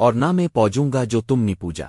اور نہ میں پوجوں گا جو تم نے پوجا۔